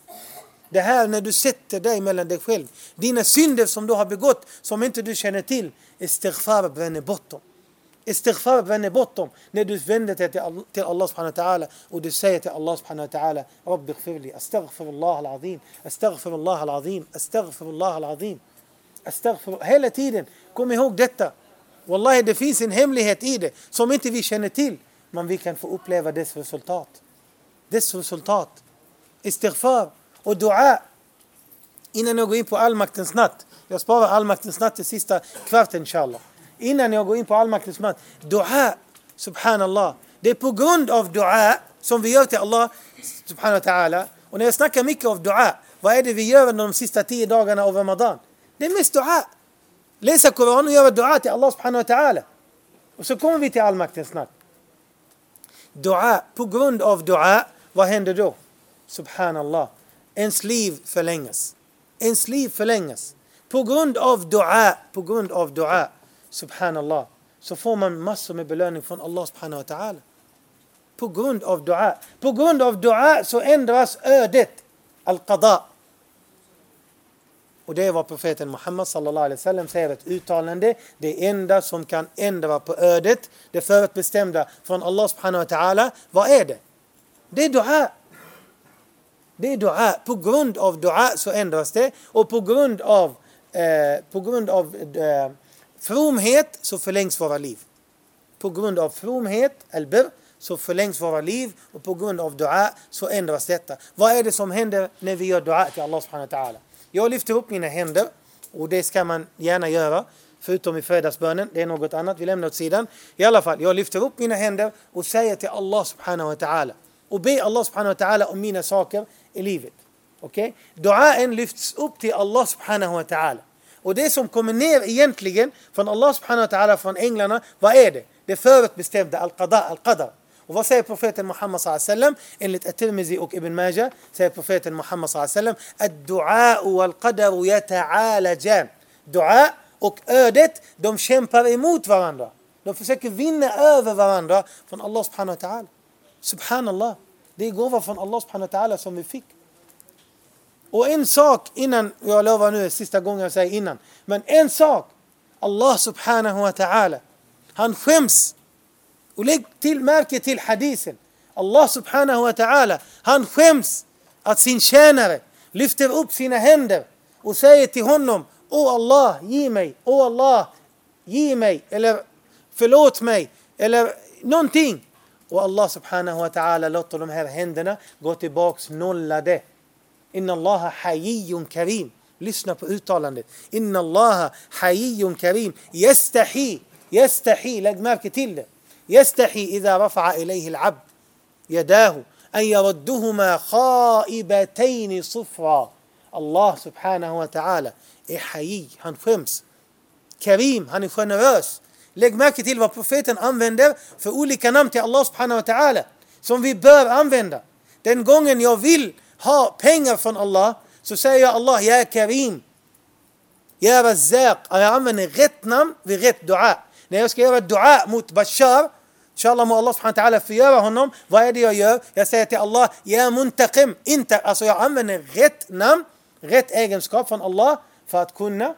Det här när du sätter dig mellan dig själv, dina synder som du har begått, som inte du. Istighfar vänder bort dem när du vänder dig till Allah subhanahu wa ta'ala och du säger till Allah subhanahu wa ta'ala Rabbi ghfirli, astaghfirullah al-azim, astaghfirullah al-azim, astaghfirullah al-azim. Astaghfir, hela tiden, kom ihåg detta. Wallahi det finns en hemlighet i det som inte vi känner till. Men vi kan få uppleva dess resultat. Dess resultat. istighfar och dua. Innan jag går in på allmaktens natt. Jag sparar allmaktens natt till sista kvarten inshallah. Innan jag går in på allmaktens natt. Dua, subhanallah. Det är på grund av dua som vi gör till Allah subhanahu wa ta'ala. Och när jag snackar mycket om dua, vad är det vi gör under de sista tio dagarna av Ramadan? Det är mest dua. Läsa Koranen och göra dua till Allah subhanahu wa ta'ala. Och så kommer vi till allmaktens natt. Dua, på grund av dua, vad händer då? Subhanallah. Ens liv förlängas. Ens liv förlängas. På grund av dua, på grund av dua, subhanallah, så får man massor med belöning från Allah subhanahu wa ta'ala. På grund av dua. På grund av dua så ändras ödet. Al-qada. Och det är vad profeten Muhammad sallallahu alaihi wasallam säger ett uttalande. Det enda som kan ändra på ödet, det förutbestämda från Allah subhanahu wa ta'ala. Vad är det? Det är dua. Det är dua. På grund av dua så ändras det och på grund av, eh, på grund av eh, fromhet så förlängs våra liv. På grund av fromhet, albir, så förlängs våra liv och på grund av dua så ändras detta. Vad är det som händer när vi gör dua till Allah subhanahu wa ta'ala? Jag lyfter upp mina händer och det ska man gärna göra. Förutom i fredagsbönen, det är något annat, vi lämnar åt sidan. I alla fall, jag lyfter upp mina händer och säger till Allah subhanahu wa ta'ala och ber Allah subhanahu wa ta'ala om mina saker i livet. Okej? Okay? Duaen lyfts upp till Allah subhanahu wa ta'ala. Och det som kommer ner egentligen från Allah subhanahu wa ta'ala, från änglarna, vad är det? Det förutbestämda, al-qada, al-qadar. Och vad säger profeten Muhammad sallam enligt At-Tirmizi och Ibn Majah säger profeten Muhammad sallam Ad-du'a wal-qadaru yata'alajan. Dua och ödet, de kämpar emot varandra. De försöker vinna över varandra från Allah subhanahu wa ta'ala. Subhanallah. Det är gåva från Allah subhanahu wa ta'ala som vi fick. Och en sak innan, jag lovar nu sista gången jag säger innan, men en sak. Allah subhanahu wa ta'ala, han skäms och lägg till märke till hadisen. Allah subhanahu wa ta'ala, han skäms att sin tjänare lyfter upp sina händer och säger till honom Åh Allah, ge mig, Åh Allah, ge mig, eller förlåt mig, eller någonting. Och Allah subhanahu wa ta'ala låter de här händerna gå tillbaks nollade. إن الله حيي كريم لسنا på uttalandet. إن الله حيي كريم يستحي يستحي لقد مارك يستحي إذا رفع إليه العبد يداه أن يردهما خائبتين صفرا الله سبحانه وتعالى حيي هنفهمس كريم هنفهمس لقد مارك تيل وبروفيتن أنفندر فأولي كنمتي الله سبحانه وتعالى som vi bör använda. Den gången jag vill ha pengar från Allah så säger jag Allah, jag är Karim. Jag är Razzaq. Jag använder rätt namn vid rätt dua. När jag ska göra dua mot Bashar, inshallah må Allah subhanahu wa ta'ala förgöra honom. Vad är det jag gör? Jag säger till Allah, Ja muntaqim. Inte, alltså jag använder rätt namn, rätt egenskap från Allah för att kunna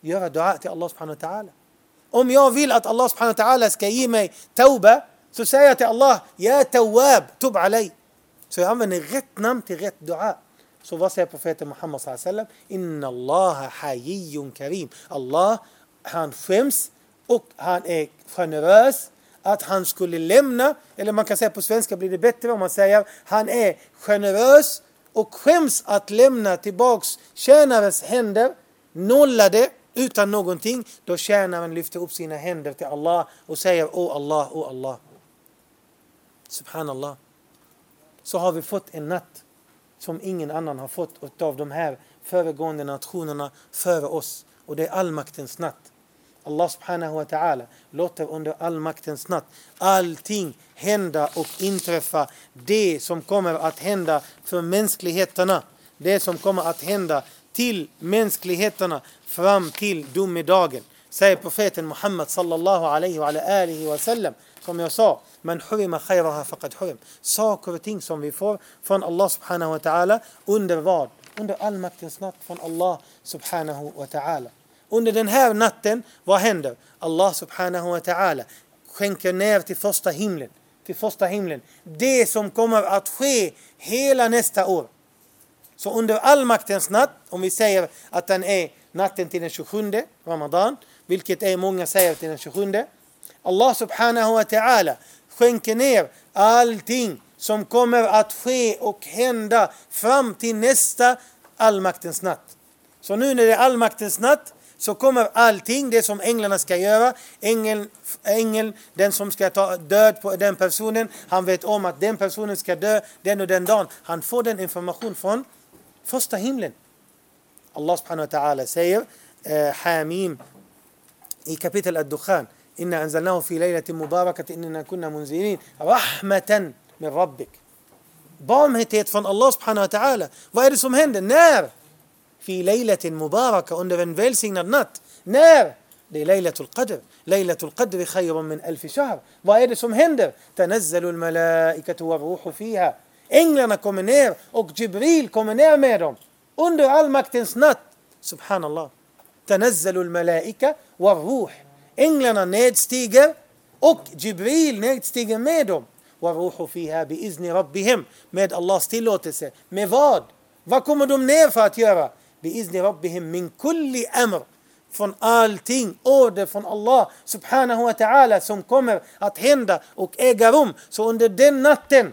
göra dua till Allah subhanahu wa ta'ala. Om jag vill att Allah subhanahu wa ta'ala ska ge mig tauba, så säger jag till Allah, Ja tawwab, tub alay. Så jag använder rätt namn till rätt dua. Så vad säger profeten Muhammad sallallahu alaihi wasallam? Inna Allah hayyun karim. Allah, han skäms och han är generös att han skulle lämna, eller man kan säga på svenska blir det bättre om man säger han är generös och skäms att lämna tillbaks tjänarens händer nollade utan någonting. Då tjänaren lyfter upp sina händer till Allah och säger O Allah, O Allah. Subhanallah. Så har vi fått en natt som ingen annan har fått av de här föregående nationerna före oss. Och det är allmaktens natt. Allah subhanahu wa ta'ala låter under allmaktens natt allting hända och inträffa. Det som kommer att hända för mänskligheterna. Det som kommer att hända till mänskligheterna fram till domedagen. Säger profeten Muhammed sallallahu alaihi wa alihi wa sallam. Som jag sa, man hurima khairaha faqad hurim. Saker och ting som vi får från Allah subhanahu wa ta'ala under vad? Under allmaktens natt från Allah subhanahu wa ta'ala. Under den här natten, vad händer? Allah subhanahu wa ta'ala skänker ner till första himlen, till första himlen, det som kommer att ske hela nästa år. Så under allmaktens natt, om vi säger att den är natten till den 27 Ramadan, vilket är många säger till den 27. Allah subhanahu wa ta'ala skänker ner allting som kommer att ske och hända fram till nästa allmaktens natt. Så nu när det är allmaktens natt så kommer allting, det som änglarna ska göra, ängeln, ängel, den som ska ta död på den personen, han vet om att den personen ska dö den och den dagen. Han får den information från första himlen. Allah subhanahu wa ta'ala säger eh, Hamim هي كابيتال الدخان. إنا أنزلناه في ليلة مباركة إننا كنا منزلين. رحمة من ربك. بوم هيتيت فون الله سبحانه وتعالى. فيروسوم هند نار. في ليلة مباركة. Under the nat نار. ليلة القدر. ليلة القدر خير من ألف شهر. فيروسوم هند تنزل الملائكة والروح فيها. إنجلنا كومنير. أو جبريل كومنير ميرهم under all سبحان الله. Al-malaika wa ruh. Änglarna nedstiger och Jibril nedstiger med dem. وَالْرُوحُ فِيهَا بِإِذْنِ رَبِّهِمْ med Allahs tillåtelse. Med vad? Vad kommer de ner för att göra? بِإِذْنِ رَبِّهِمْ مِنْ كُلِّ أَمْرٍ från allting, order från Allah subhanahu wa ta'ala som kommer att hända och äga rum. Så under den natten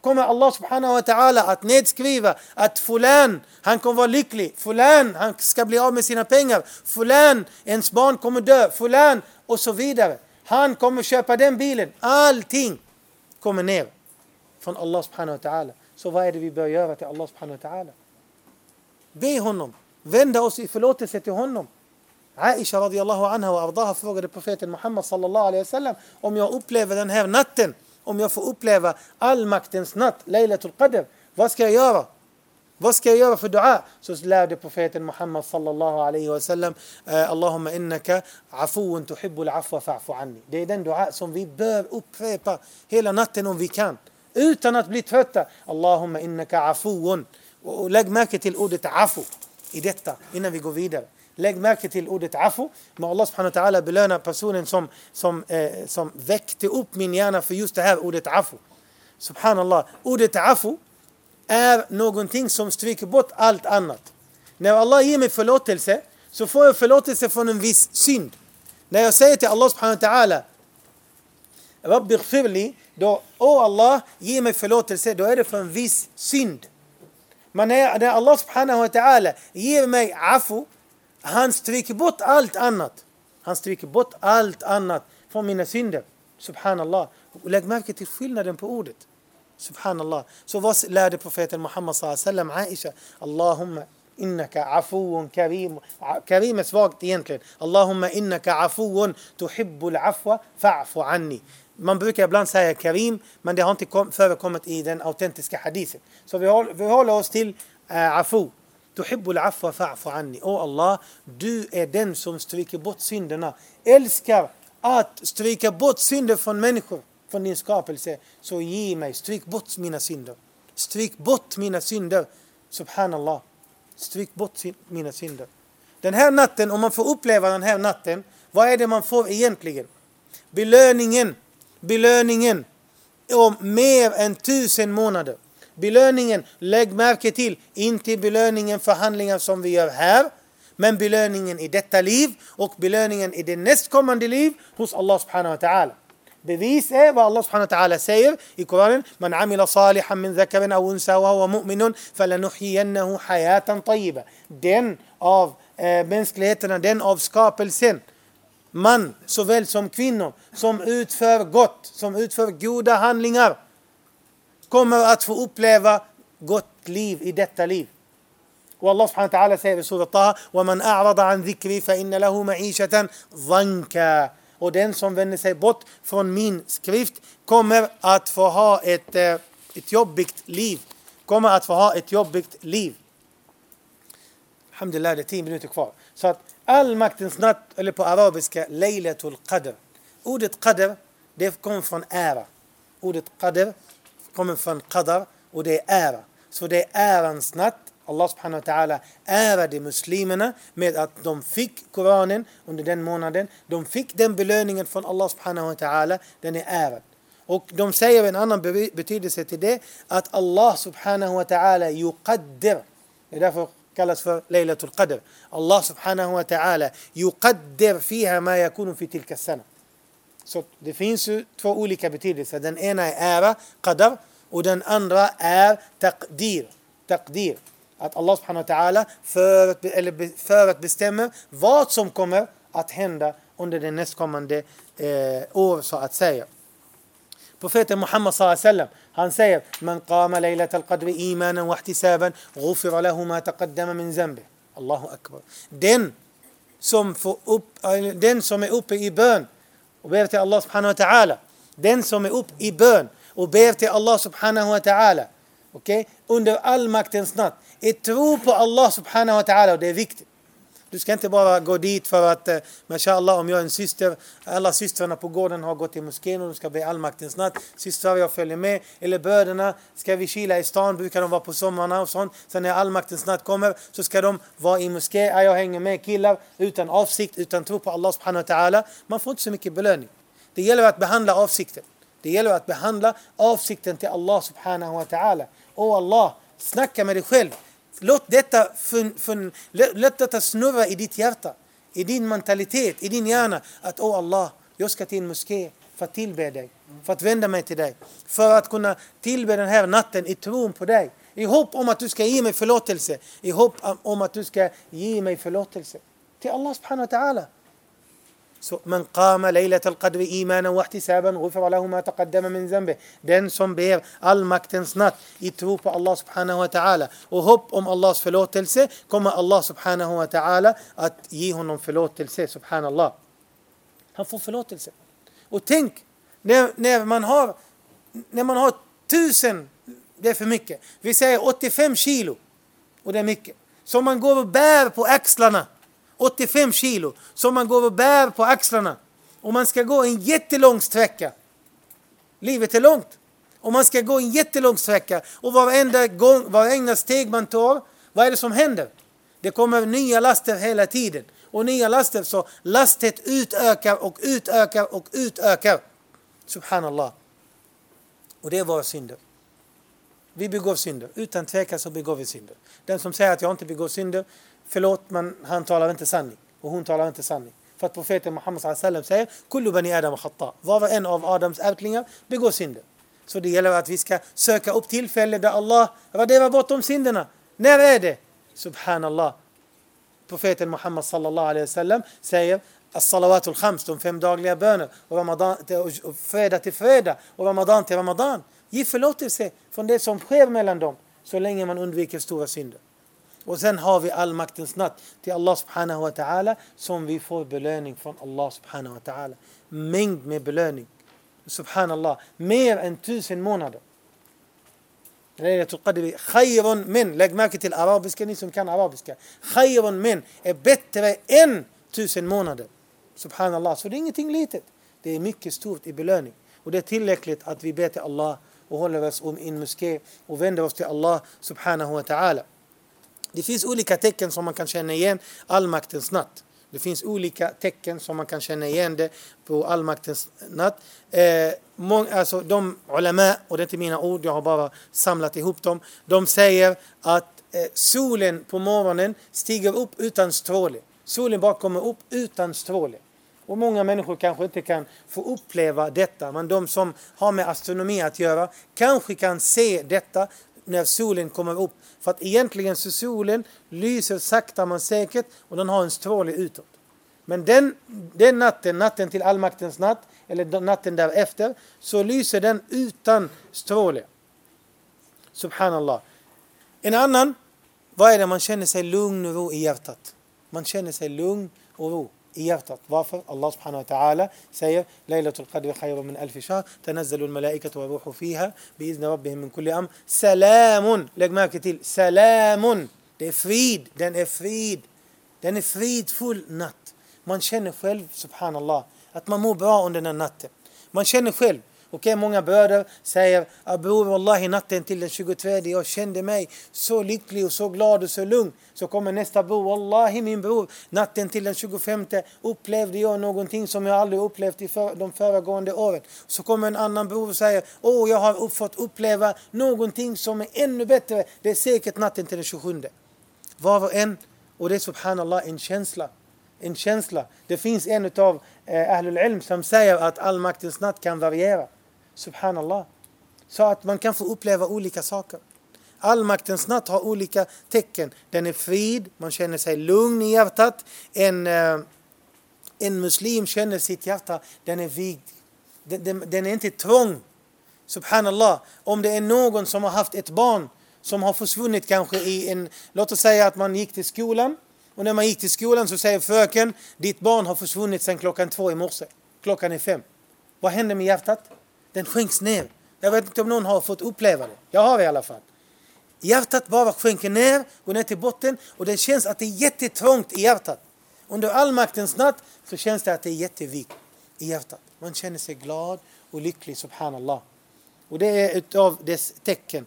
kommer Allah subhanahu wa ta'ala att nedskriva att fulan, han kommer vara lycklig, fulan, han ska bli av med sina pengar, fulan, ens barn kommer dö, fulan och så vidare. Han kommer köpa den bilen, allting kommer ner från Allah subhanahu wa ta'ala. Så vad är det vi bör göra till Allah subhanahu wa ta'ala? Be honom, vända oss i förlåtelse till honom. Aisha radiallahu anha och ardaha frågade profeten Muhammad sallallahu alaihi wasallam om jag upplever den här natten, om jag får uppleva allmaktens natt, Laylatul Qadr, vad ska jag göra? Vad ska jag göra för dua? Så lärde profeten Muhammad sallallahu alaihi wasallam eh, Allahumma innaka afuun tuhibbul afwa fa'fu anni. Det är den dua som vi bör upprepa hela natten om vi kan. Utan att bli trötta. Allahumma innaka afuun. Och lägg märke till ordet afu i detta innan vi går vidare. Lägg märke till ordet afu. Må Allah subhanahu wa ta'ala belöna personen som, som, eh, som väckte upp min hjärna för just det här ordet afu. Subhanallah. Ordet afu är någonting som stryker bort allt annat. När Allah ger mig förlåtelse så får jag förlåtelse från en viss synd. När jag säger till Allah subhanahu wa ta'ala Rabbi ghfirli, då, åh Allah, ge mig förlåtelse, då är det för en viss synd. Men när, när Allah subhanahu wa ta'ala ger mig afu, han stryker bort allt annat. Han stryker bort allt annat från mina synder. Subhanallah. lägg märke till skillnaden på ordet. Subhanallah. Så vad lärde profeten Muhammad sallam Aisha? Allahumma innaka afuun karim. Karim är svagt egentligen. Allahumma innaka afuun tuhibbul afwa fa'fu anni. Man brukar ibland säga karim, men det har inte förekommit i den autentiska hadisen. Så vi håller, vi håller oss till uh, afu. Tuhibbul afwa fa'fu anni. Åh Allah, du är den som stryker bort synderna. Älskar att stryka bort synder från människor från din skapelse, så ge mig, stryk bort mina synder. Stryk bort mina synder. Subhanallah. Stryk bort mina synder. Den här natten, om man får uppleva den här natten, vad är det man får egentligen? Belöningen, belöningen om mer än tusen månader. Belöningen, lägg märke till, inte belöningen för handlingar som vi gör här, men belöningen i detta liv och belöningen i det nästkommande liv hos Allah subhanahu wa ta'ala. Bevis är vad Allah subhanahu wa ta'ala säger i Koranen. Man amila salihan min zakarin aw unsa wa huwa mu'minun falanuhyiyannahu hayatan tayyiba. Den av eh, mänskligheterna, den av skapelsen. Man såväl som kvinnor som utför gott, som utför goda handlingar kommer att få uppleva gott liv i detta liv. Och Allah subhanahu wa ta'ala säger i Surah Taha وَمَنْ أَعْرَضَ عَنْ ذِكْرِي فَإِنَّ لَهُ مَعِيشَةً ضَنْكًا och den som vänder sig bort från min skrift kommer att få ha ett, eh, ett jobbigt liv. Kommer att få ha ett jobbigt liv. Alhamdulillah, det är tio minuter kvar. Så att allmaktens natt, eller på arabiska, Laylatul Qadr. Ordet Qadr, det kommer från ära. Ordet Qadr kommer från Qadr och det är ära. Så det är ärans natt Allah subhanahu wa ta'ala ärade muslimerna med att de fick Koranen under den månaden. De fick den belöningen från Allah subhanahu wa ta'ala. Den är ärad. Och de säger en annan betydelse till det att Allah subhanahu wa ta'ala yuqaddir. Det är därför kallas för Laylatul Qadr. Allah subhanahu wa ta'ala yuqaddir fiha ma yakunu fi tilka sana. Så det finns ju två olika betydelser. Den ena är ära, qadar, och den andra är taqdir. taqdir. Att Allah subhanahu wa ta'ala för, att- eller för att bestämma vad som kommer att hända under det nästkommande eh, år så att säga. Profeten Muhammad sallallahu han säger Man qama laylat al-qadri imanan wa ihtisaban ghufira lahu ma taqaddama min zambi. Allahu akbar. Den som, får upp, den som är uppe i bön och ber till Allah subhanahu wa ta'ala. Den som är upp i bön och ber till Allah subhanahu wa ta'ala. Okej? Okay? Under allmaktens natt. Är tro på Allah subhanahu wa ta'ala och det är viktigt. Du ska inte bara gå dit för att, eh, mashallah, om jag är en syster, alla systrarna på gården har gått till moskén och de ska be allmaktens natt. Systrar, jag följer med. Eller bröderna, ska vi kila i stan, brukar de vara på sommarna och sånt. Sen när allmaktens natt kommer så ska de vara i moské. Jag hänger med killar utan avsikt, utan tro på Allah subhanahu wa ta'ala. Man får inte så mycket belöning. Det gäller att behandla avsikten. Det gäller att behandla avsikten till Allah subhanahu wa ta'ala. Åh Allah, snacka med dig själv. Låt detta, fun, fun, låt detta snurra i ditt hjärta, i din mentalitet, i din hjärna. Att åh Allah, jag ska till en moské för att tillbe dig, för att vända mig till dig. För att kunna tillbe den här natten i tron på dig. I hopp om att du ska ge mig förlåtelse. I hopp om att du ska ge mig förlåtelse. Till Allah subhanahu wa ta'ala. Man qama laylat al-qadri imanan wa ihtisaban ghufira lahu ma taqaddama min zambi. Den som ber allmaktens natt i tro på Allah subhanahu wa ta'ala och hopp om Allahs förlåtelse kommer Allah subhanahu wa ta'ala att ge honom förlåtelse, subhanallah. Han får förlåtelse. Och tänk, när, när, man har, när man har tusen, det är för mycket. Vi säger 85 kilo, och det är mycket. Som man går och bär på axlarna. 85 kilo som man går och bär på axlarna. Och man ska gå en jättelång sträcka. Livet är långt. Och man ska gå en jättelång sträcka. Och varenda, gång, varenda steg man tar, vad är det som händer? Det kommer nya laster hela tiden. Och nya laster, så lastet utökar och utökar och utökar. Subhanallah. Och det är våra synder. Vi begår synder. Utan tvekan så begår vi synder. Den som säger att jag inte begår synder, förlåt men han talar inte sanning. Och hon talar inte sanning. För att profeten Muhammed sallam säger Kullu bani Adam khatta. Var och en av Adams ärftlingar begår synder. Så det gäller att vi ska söka upp tillfällen där Allah raderar bort de synderna. När är det? Subhanallah. Profeten Muhammed sallallahu alaihi wasallam säger As-salawatul khams, de fem dagliga böner, och ramadan, och fredag till fredag och ramadan till ramadan. Ge förlåtelse från det som sker mellan dem, så länge man undviker stora synder. Och sen har vi allmaktens natt till Allah subhanahu wa ta'ala som vi får belöning från Allah subhanahu wa ta'ala. Mängd med belöning. Subhanallah, mer än tusen månader. Laylatul Qadri, khayrun min. Lägg märke till arabiska, ni som kan arabiska. Khayrun min är bättre än tusen månader. Subhanallah, så det är ingenting litet. Det är mycket stort i belöning. Och det är tillräckligt att vi ber till Allah och håller oss om en moské och vänder oss till Allah subhanahu wa ta'ala. Det finns olika tecken som man kan känna igen allmaktens natt. Det finns olika tecken som man kan känna igen det på allmaktens natt. Eh, många, alltså de ulama, och det är inte mina ord, jag har bara samlat ihop dem. De säger att eh, solen på morgonen stiger upp utan stråle. Solen bara kommer upp utan stråle. Och många människor kanske inte kan få uppleva detta, men de som har med astronomi att göra kanske kan se detta när solen kommer upp. För att egentligen så solen lyser sakta men säkert och den har en stråle utåt. Men den, den natten, natten till allmaktens natt, eller natten därefter, så lyser den utan stråle. Subhanallah. En annan, vad är det? Man känner sig lugn och ro i hjärtat. Man känner sig lugn och ro i hjärtat. Varför? Allah subhanahu wa ta'ala säger Laylatul Qadr khayrun min alfi shahr tanazzalu al-malaikatu wa ruhu fiha bi'izni rabbihim min kulli amr. Salamun! Lägg märke till salamun! Det är frid, den är frid. Den är fridfull natt. Man känner själv, subhanallah, att man mår bra under den natten. Man känner själv. Okej, många bröder säger Bror, wallahi natten till den 23, jag kände mig så lycklig och så glad och så lugn. Så kommer nästa bror, wallahi min bror, natten till den 25 upplevde jag någonting som jag aldrig upplevt i för, de föregående åren. Så kommer en annan bror och säger, åh jag har fått uppleva någonting som är ännu bättre. Det är säkert natten till den 27. Var och en, och det är subhanallah en känsla. en känsla. Det finns en av eh, Ahlul Ilm som säger att allmaktens natt kan variera. Subhanallah. Så att man kan få uppleva olika saker. Allmaktens natt har olika tecken. Den är frid, man känner sig lugn i hjärtat. En, eh, en muslim känner sitt hjärta, den är vigd. Den, den, den är inte trång. Subhanallah. Om det är någon som har haft ett barn som har försvunnit kanske i en... Låt oss säga att man gick till skolan och när man gick till skolan så säger fröken ditt barn har försvunnit sedan klockan två i morse. Klockan är fem. Vad händer med hjärtat? Den skänks ner. Jag vet inte om någon har fått uppleva det. Jag har det i alla fall. Hjärtat bara skänker ner, går ner till botten och det känns att det är jättetrångt i hjärtat. Under allmaktens natt så känns det att det är jättevikt i hjärtat. Man känner sig glad och lycklig, subhanallah. Och det är utav dess tecken.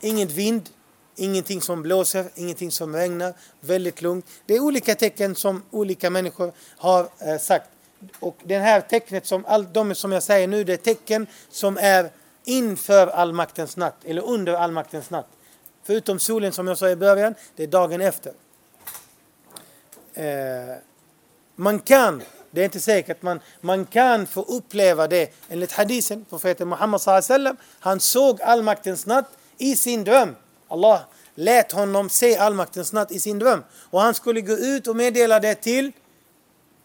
Ingen vind, ingenting som blåser, ingenting som regnar, väldigt lugnt. Det är olika tecken som olika människor har eh, sagt. Och det här tecknet som all, de som jag säger nu, det är tecken som är inför allmaktens natt, eller under allmaktens natt. Förutom solen som jag sa i början, det är dagen efter. Eh, man kan, det är inte säkert, man, man kan få uppleva det enligt hadisen, profeten Muhammad sallam, han såg allmaktens natt i sin dröm. Allah lät honom se allmaktens natt i sin dröm. Och han skulle gå ut och meddela det till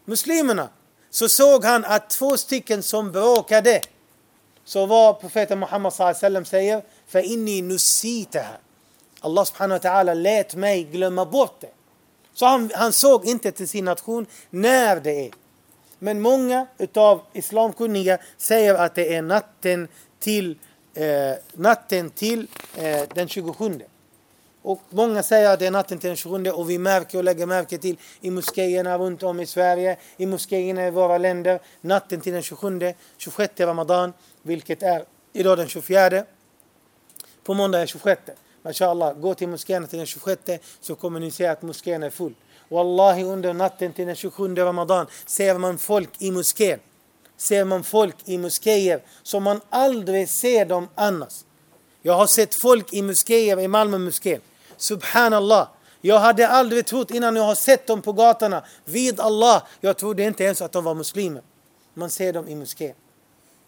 muslimerna. Så såg han att två stycken som bråkade. Så var profeten Muhammad sallam säger, för inni nusitaha. Allah subhanahu wa ta'ala lät mig glömma bort det. Så han, han såg inte till sin nation när det är. Men många utav islamkunniga säger att det är natten till, eh, natten till eh, den 27. Och många säger att det är natten till den 27 och vi märker och lägger märke till i moskéerna runt om i Sverige, i moskéerna i våra länder, natten till den 27, 26 Ramadan, vilket är idag den 24. På måndag är 26. Mashallah, gå till moskén till den 26 så kommer ni se att moskén är full. Wallahi under natten till den 27 Ramadan ser man folk i moskén. Ser man folk i moskéer som man aldrig ser dem annars. Jag har sett folk i moskéer i Malmö moskén. Subhanallah. Jag hade aldrig trott innan jag har sett dem på gatorna. Vid Allah. Jag trodde inte ens att de var muslimer. Man ser dem i moskén.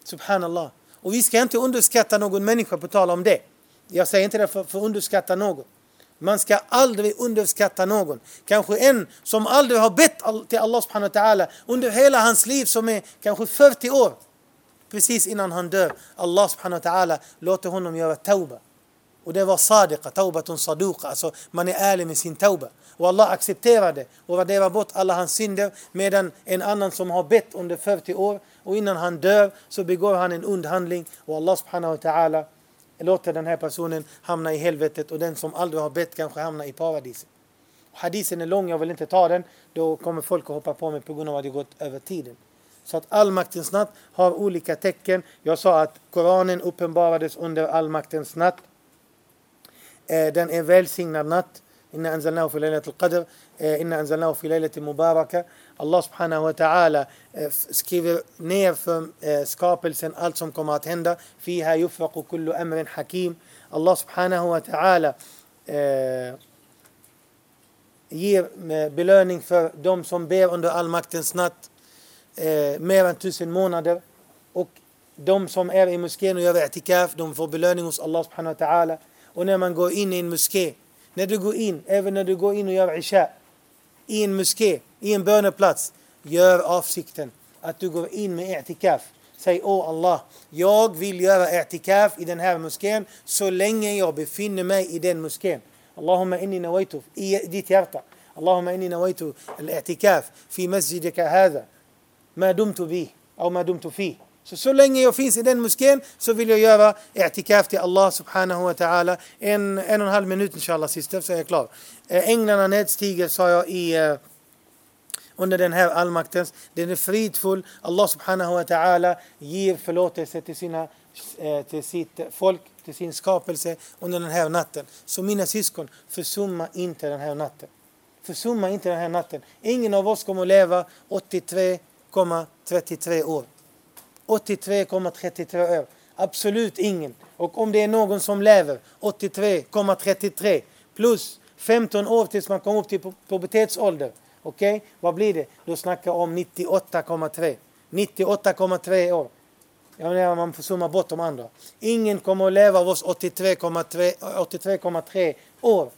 Subhanallah. Och vi ska inte underskatta någon människa på tal om det. Jag säger inte det för, för att underskatta någon. Man ska aldrig underskatta någon. Kanske en som aldrig har bett till Allah subhanahu wa ta'ala under hela hans liv som är kanske 40 år. Precis innan han dör. Allah subhanahu wa ta'ala låter honom göra tauba. Och det var sadiqa, taubatun saduqa. Alltså man är ärlig med sin tauba. Och Allah accepterar det och raderar bort alla hans synder. Medan en annan som har bett under 40 år och innan han dör så begår han en ond handling. Och Allah subhanahu wa ta'ala låter den här personen hamna i helvetet och den som aldrig har bett kanske hamnar i paradiset. Hadisen är lång, jag vill inte ta den. Då kommer folk att hoppa på mig på grund av att det gått över tiden. Så att allmaktens natt har olika tecken. Jag sa att Koranen uppenbarades under allmaktens natt. Eh, den är välsignad natt. Inna anzalnahu fi laylatil qadr. Eh, inna anzalnahu fi laylatil mubaraka. Allah subhanahu wa ta'ala eh, skriver ner för skapelsen allt som kommer att hända. Fiha yufraqu kullu amrin hakim. Allah subhanahu wa ta'ala ger belöning för de som ber under allmaktens natt mer än tusen månader. Och de som är i moskén och gör i'tikaf, de får belöning hos Allah subhanahu wa ta'ala och när man går in i en moské. När du går in, även när du går in och gör Isha i en moské, i en böneplats. Gör avsikten att du går in med i'tikaf. Säg Åh Allah, jag vill göra i'tikaf i den här moskén så länge jag befinner mig i den moskén. Allahumma inni nawaitu, i ditt hjärta. Allahumma inni nawaitu al-i'tikaf fi masjidika hada. Ma dumtu bih, eller ma dumtu fi så, så länge jag finns i den moskén så vill jag göra i'tikaf till Allah subhanahu wa ta'ala. En, en och en halv minut inshallah sista så är jag klar. Eh, änglarna nedstiger sa jag i eh, under den här allmaktens. Den är fridfull. Allah subhanahu wa ta'ala ger förlåtelse till, sina, eh, till sitt folk, till sin skapelse under den här natten. Så mina syskon, försumma inte den här natten. Försumma inte den här natten. Ingen av oss kommer att leva 83,33 år. 83,33 år. Absolut ingen. Och om det är någon som lever 83,33 plus 15 år tills man kommer upp till pubertetsålder Okej, vad blir det? Då snackar jag om 98,3. 98,3 år. Jag menar man får summa bort de andra. Ingen kommer att leva av oss 83,3 83 år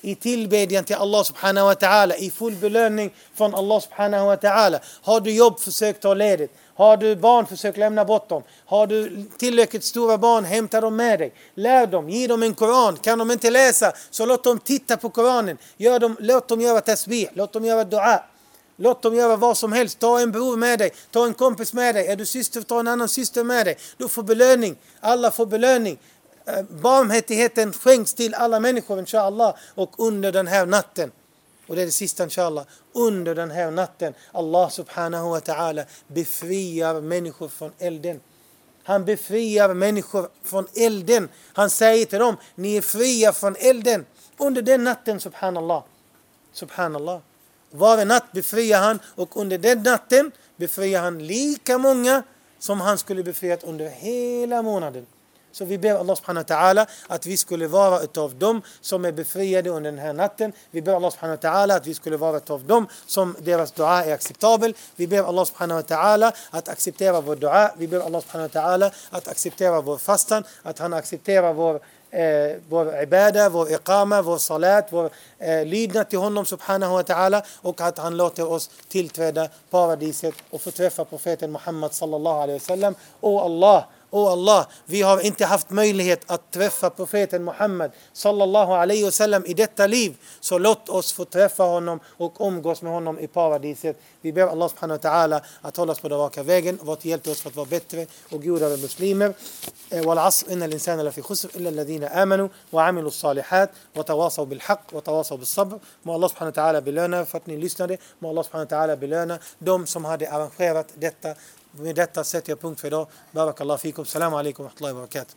i tillbedjan till Allah subhanahu wa ta'ala, i full belöning från Allah subhanahu wa ta'ala. Har du jobb, försök ta ledigt. Har du barn, försök lämna bort dem. Har du tillräckligt stora barn, hämta dem med dig. Lär dem, ge dem en koran. Kan de inte läsa, så låt dem titta på koranen. Gör dem, låt dem göra tasbih, låt dem göra dua. Låt dem göra vad som helst. Ta en bror med dig, ta en kompis med dig. Är du syster, ta en annan syster med dig. Du får belöning. Alla får belöning. Eh, barmhärtigheten skänks till alla människor inshallah och under den här natten. Och det är det sista inshallah. Under den här natten Allah subhanahu wa ta'ala befriar människor från elden. Han befriar människor från elden. Han säger till dem, ni är fria från elden. Under den natten subhanallah. Subhanallah. Varje natt befriar han och under den natten befriar han lika många som han skulle befriat under hela månaden. Så vi ber Allah subhanahu wa ta'ala att vi skulle vara utav dem som är befriade under den här natten. Vi ber Allah subhanahu wa ta'ala att vi skulle vara utav dem som deras dua är acceptabel. Vi ber Allah subhanahu wa ta'ala att acceptera vår dua. Vi ber Allah subhanahu wa ta'ala att acceptera vår fastan, att han accepterar vår eh, vår ibada, vår iqama, vår salat, vår eh, lydnad till honom subhanahu wa ta'ala och att han låter oss tillträda paradiset och få träffa profeten Muhammad sallallahu alaihi wasallam. O Allah, O Allah, vi har inte haft möjlighet att träffa profeten Muhammed sallallahu alaihi wasallam i detta liv. Så låt oss få träffa honom och umgås med honom i paradiset. Vi ber Allah subhanahu wa ta'ala att hålla oss på den raka vägen och vara till hjälp till oss för att vara bättre och godare muslimer. والعصر إن الإنسان لفي خسر إلا الذين آمنوا وعملوا الصالحات وتواصوا بالحق وتواصوا بالصبر må Allah subhanahu wa ta'ala belöna för att ni lyssnade må Allah subhanahu wa ta'ala belöna de som hade arrangerat detta med detta sätter jag punkt för idag. Barakallahu fikum. Salam alaikum wa rahmatullahi wa barakatuh.